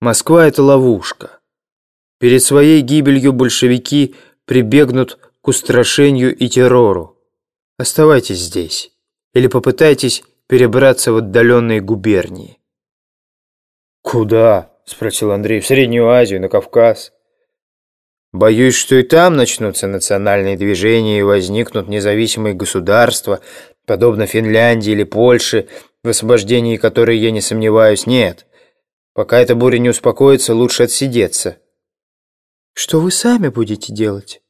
Москва — это ловушка. Перед своей гибелью большевики прибегнут к устрашению и террору. Оставайтесь здесь или попытайтесь перебраться в отдаленные губернии. «Куда?» — спросил Андрей. «В Среднюю Азию, на Кавказ?» «Боюсь, что и там начнутся национальные движения и возникнут независимые государства, подобно Финляндии или Польше, в освобождении которой я не сомневаюсь, нет. Пока эта буря не успокоится, лучше отсидеться». «Что вы сами будете делать?»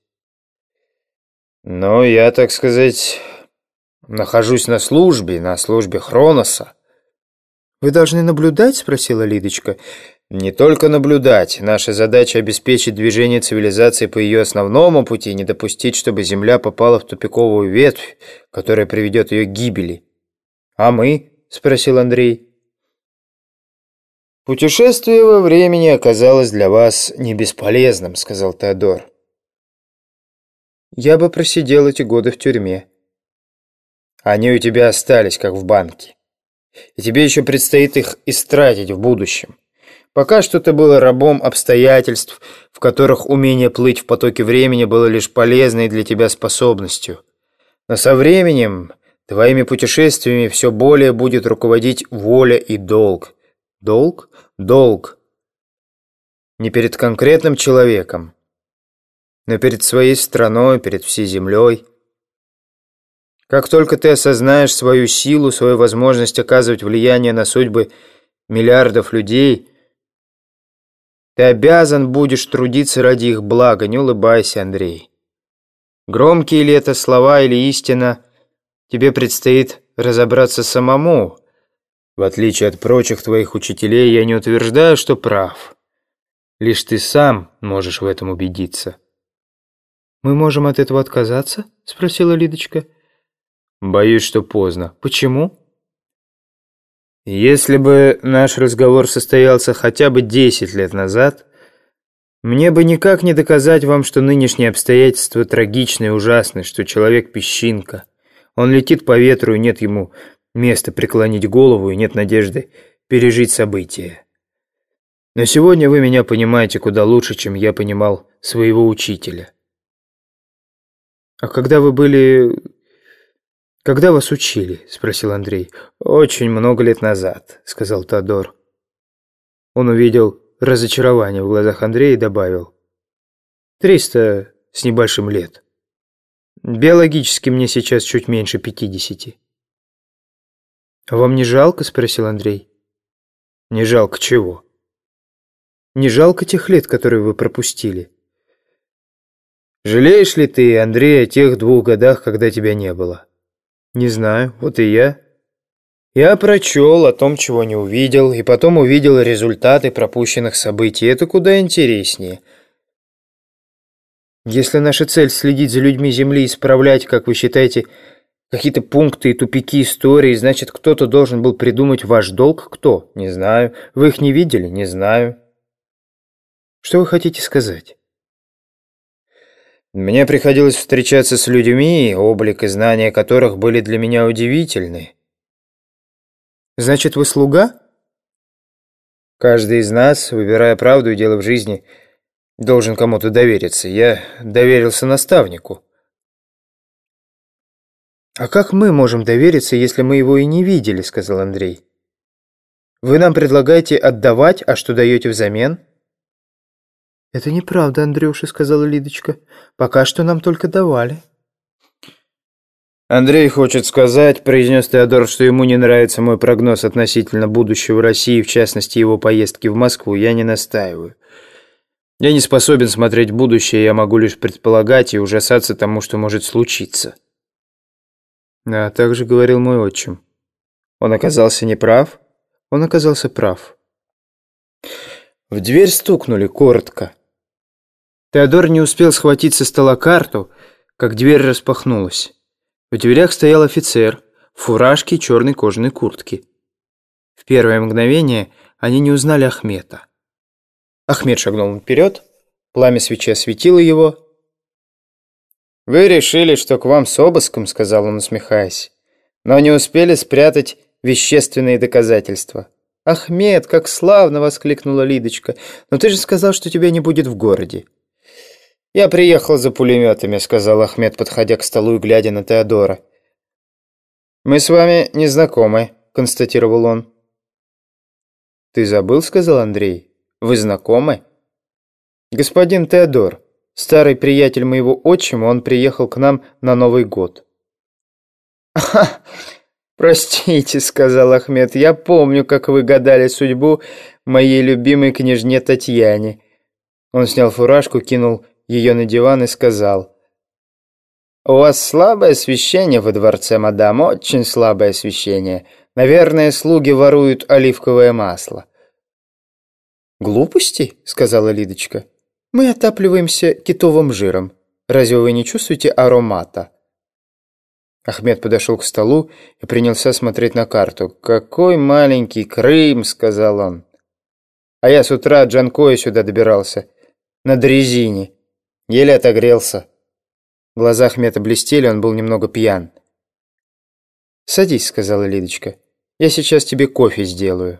«Ну, я, так сказать, нахожусь на службе, на службе Хроноса». «Вы должны наблюдать?» — спросила Лидочка. «Не только наблюдать. Наша задача — обеспечить движение цивилизации по ее основному пути, не допустить, чтобы Земля попала в тупиковую ветвь, которая приведет ее к гибели». «А мы?» — спросил Андрей. «Путешествие во времени оказалось для вас не бесполезным», — сказал Теодор. «Я бы просидел эти годы в тюрьме». «Они у тебя остались, как в банке» и тебе еще предстоит их истратить в будущем. Пока что ты был рабом обстоятельств, в которых умение плыть в потоке времени было лишь полезной для тебя способностью. Но со временем твоими путешествиями все более будет руководить воля и долг. Долг? Долг. Не перед конкретным человеком, но перед своей страной, перед всей землей. Как только ты осознаешь свою силу, свою возможность оказывать влияние на судьбы миллиардов людей, ты обязан будешь трудиться ради их блага, не улыбайся, Андрей. Громкие ли это слова или истина, тебе предстоит разобраться самому. В отличие от прочих твоих учителей, я не утверждаю, что прав. Лишь ты сам можешь в этом убедиться. «Мы можем от этого отказаться?» — спросила Лидочка. Боюсь, что поздно. Почему? Если бы наш разговор состоялся хотя бы 10 лет назад, мне бы никак не доказать вам, что нынешние обстоятельства трагичны и ужасны, что человек песчинка. Он летит по ветру, и нет ему места преклонить голову, и нет надежды пережить события. Но сегодня вы меня понимаете куда лучше, чем я понимал своего учителя. А когда вы были «Когда вас учили?» – спросил Андрей. «Очень много лет назад», – сказал Тодор. Он увидел разочарование в глазах Андрея и добавил. «Триста с небольшим лет. Биологически мне сейчас чуть меньше пятидесяти». «А вам не жалко?» – спросил Андрей. «Не жалко чего?» «Не жалко тех лет, которые вы пропустили?» «Жалеешь ли ты, Андрей, о тех двух годах, когда тебя не было?» Не знаю, вот и я. Я прочел о том, чего не увидел, и потом увидел результаты пропущенных событий. Это куда интереснее. Если наша цель следить за людьми Земли и исправлять, как вы считаете, какие-то пункты и тупики истории, значит, кто-то должен был придумать ваш долг? Кто? Не знаю. Вы их не видели? Не знаю. Что вы хотите сказать? Мне приходилось встречаться с людьми, облик и знания которых были для меня удивительны. Значит, вы слуга? Каждый из нас, выбирая правду и дело в жизни, должен кому-то довериться. Я доверился наставнику. «А как мы можем довериться, если мы его и не видели?» — сказал Андрей. «Вы нам предлагаете отдавать, а что даете взамен?» «Это неправда, Андрюша», — сказала Лидочка. «Пока что нам только давали». «Андрей хочет сказать», — произнес Теодор, «что ему не нравится мой прогноз относительно будущего России, в частности, его поездки в Москву. Я не настаиваю. Я не способен смотреть будущее, я могу лишь предполагать и ужасаться тому, что может случиться». Да, так же говорил мой отчим. Он оказался неправ? Он оказался прав. В дверь стукнули коротко. Теодор не успел схватить со стола карту, как дверь распахнулась. В дверях стоял офицер в фуражке и черной кожаной куртке. В первое мгновение они не узнали Ахмета. Ахмед шагнул вперед, пламя свечи осветило его. «Вы решили, что к вам с обыском», — сказал он, усмехаясь, «но не успели спрятать вещественные доказательства. «Ахмед, как славно!» — воскликнула Лидочка. «Но ты же сказал, что тебя не будет в городе». «Я приехал за пулеметами», — сказал Ахмед, подходя к столу и глядя на Теодора. «Мы с вами не знакомы», — констатировал он. «Ты забыл?» — сказал Андрей. «Вы знакомы?» «Господин Теодор, старый приятель моего отчима, он приехал к нам на Новый год». «Ха, простите», — сказал Ахмед, — «я помню, как вы гадали судьбу моей любимой княжне Татьяне». Он снял фуражку, кинул ее на диван и сказал. «У вас слабое освещение во дворце, мадам, очень слабое освещение. Наверное, слуги воруют оливковое масло». «Глупости?» — сказала Лидочка. «Мы отапливаемся китовым жиром. Разве вы не чувствуете аромата?» Ахмед подошел к столу и принялся смотреть на карту. «Какой маленький Крым!» — сказал он. «А я с утра от Джанкоя сюда добирался. На дрезине. Еле отогрелся. Глаза Ахмета блестели, он был немного пьян. «Садись», — сказала Лидочка. «Я сейчас тебе кофе сделаю».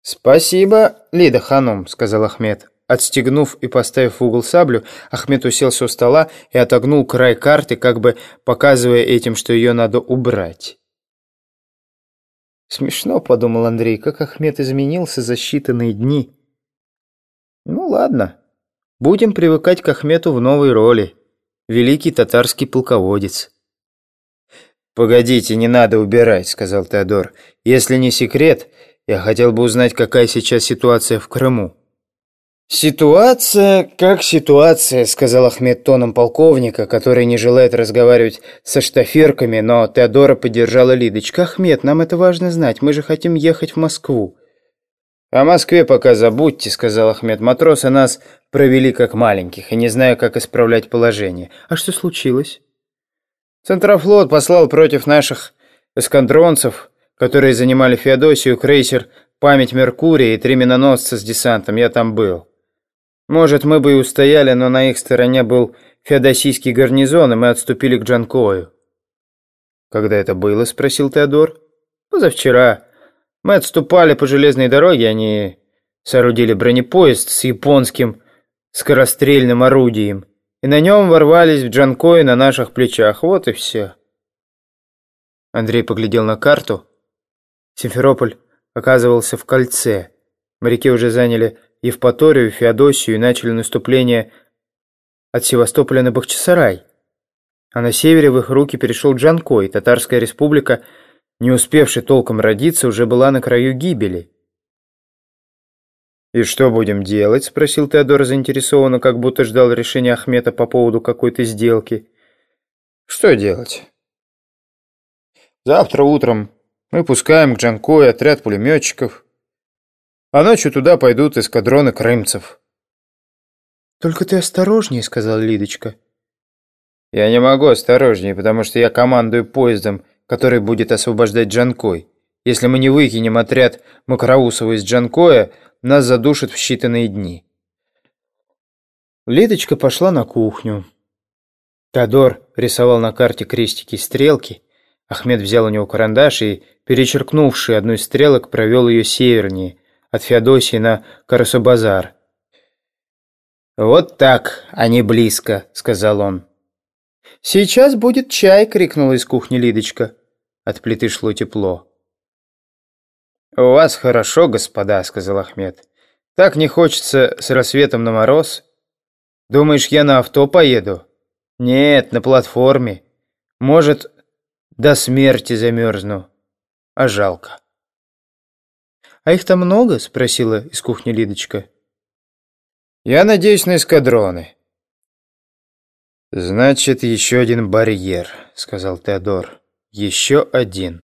«Спасибо, Лида Ханум», — сказал Ахмед. Отстегнув и поставив в угол саблю, Ахмед уселся у стола и отогнул край карты, как бы показывая этим, что ее надо убрать. «Смешно», — подумал Андрей, — «как Ахмед изменился за считанные дни». «Ну ладно, Будем привыкать к Ахмету в новой роли. Великий татарский полководец. «Погодите, не надо убирать», — сказал Теодор. «Если не секрет, я хотел бы узнать, какая сейчас ситуация в Крыму». «Ситуация как ситуация», — сказал Ахмед тоном полковника, который не желает разговаривать со штаферками, но Теодора поддержала Лидочка. «Ахмед, нам это важно знать, мы же хотим ехать в Москву». «О Москве пока забудьте», — сказал Ахмед. «Матросы нас провели как маленьких, и не знаю, как исправлять положение». «А что случилось?» Центрофлот послал против наших эскадронцев, которые занимали Феодосию, крейсер «Память Меркурия» и три миноносца с десантом. Я там был. Может, мы бы и устояли, но на их стороне был феодосийский гарнизон, и мы отступили к Джанкою. «Когда это было?» — спросил Теодор. «Позавчера». Мы отступали по железной дороге, они соорудили бронепоезд с японским скорострельным орудием, и на нем ворвались в Джанкой на наших плечах. Вот и все. Андрей поглядел на карту. Симферополь оказывался в кольце. Моряки уже заняли Евпаторию, Феодосию и начали наступление от Севастополя на Бахчисарай. А на севере в их руки перешел Джанкой, Татарская республика – не успевший толком родиться, уже была на краю гибели. «И что будем делать?» – спросил Теодор заинтересованно, как будто ждал решения Ахмета по поводу какой-то сделки. «Что делать?» «Завтра утром мы пускаем к Джанкой отряд пулеметчиков, а ночью туда пойдут эскадроны крымцев». «Только ты осторожнее», – сказала Лидочка. «Я не могу осторожнее, потому что я командую поездом который будет освобождать Джанкой. Если мы не выкинем отряд Макроусова из Джанкоя, нас задушат в считанные дни. Лидочка пошла на кухню. Теодор рисовал на карте крестики и стрелки. Ахмед взял у него карандаш и, перечеркнувший одну из стрелок, провел ее севернее, от Феодосии на Карасобазар. «Вот так, а не близко», — сказал он. «Сейчас будет чай!» — крикнула из кухни Лидочка. От плиты шло тепло. «У вас хорошо, господа», — сказал Ахмед. «Так не хочется с рассветом на мороз. Думаешь, я на авто поеду? Нет, на платформе. Может, до смерти замерзну. А жалко». «А их там много?» — спросила из кухни Лидочка. «Я надеюсь на эскадроны. «Значит, еще один барьер», — сказал Теодор. «Еще один».